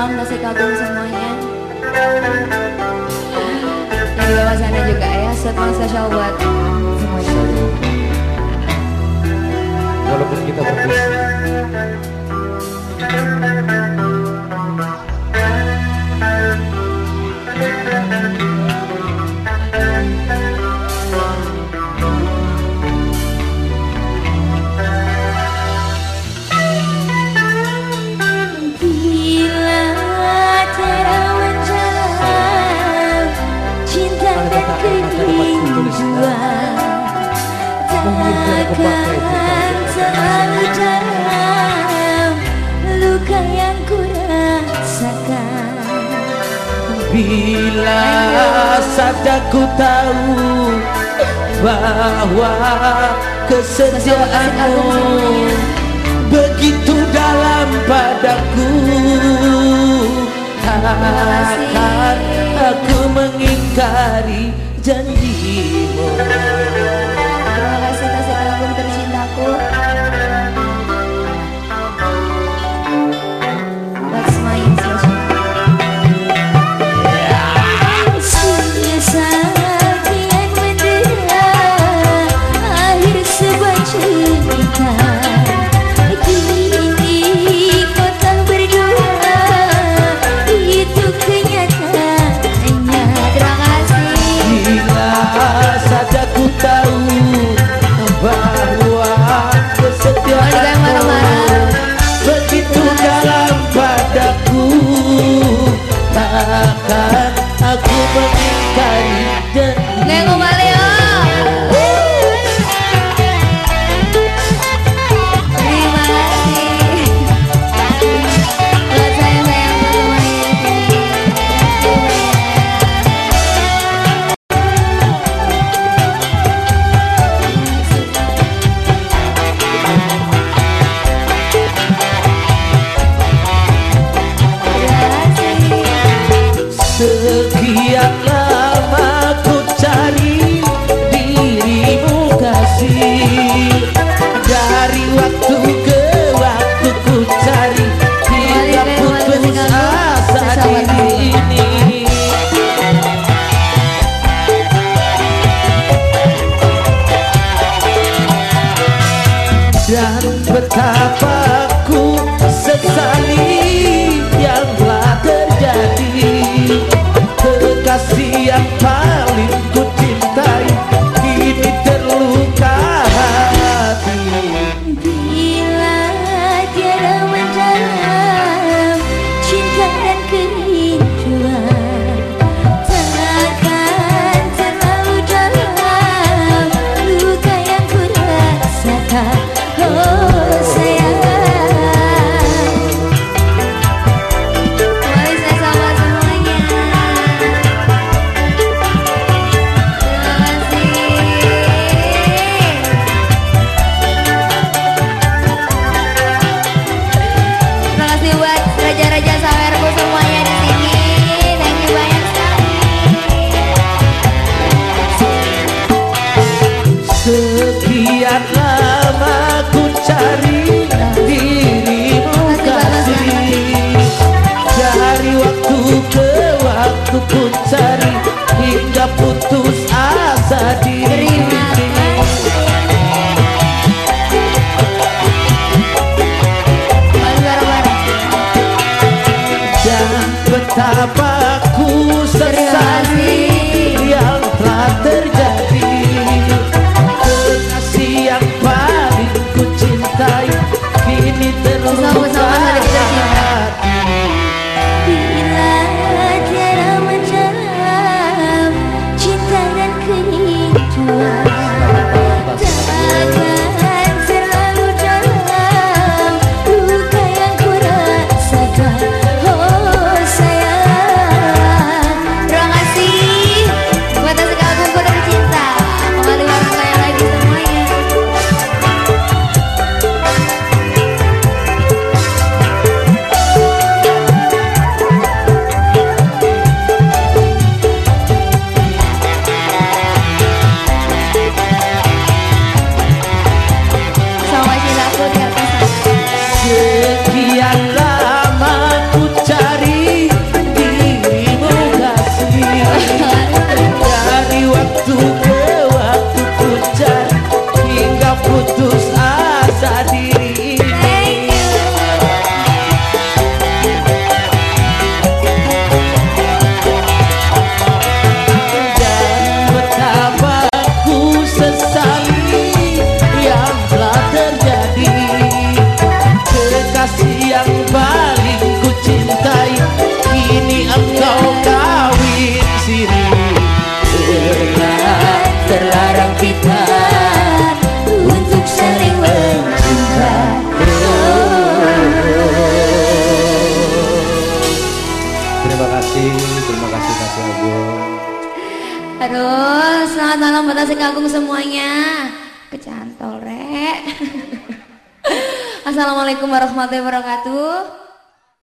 Salam kasih kagum semuanya. Dan bawah sana juga ya, setelah spesial buat semuanya. Walaupun kita berpisah. mungkin saya Selalu dalam luka yang ku rasakan Bila saja ku tahu bahwa kesetiaanmu begitu dalam padaku takkan aku mengingkari janjimu. betapa It's always terima kasih terima kasih kasih selamat malam Agung semuanya. Kecantol, Rek. Assalamualaikum warahmatullahi wabarakatuh.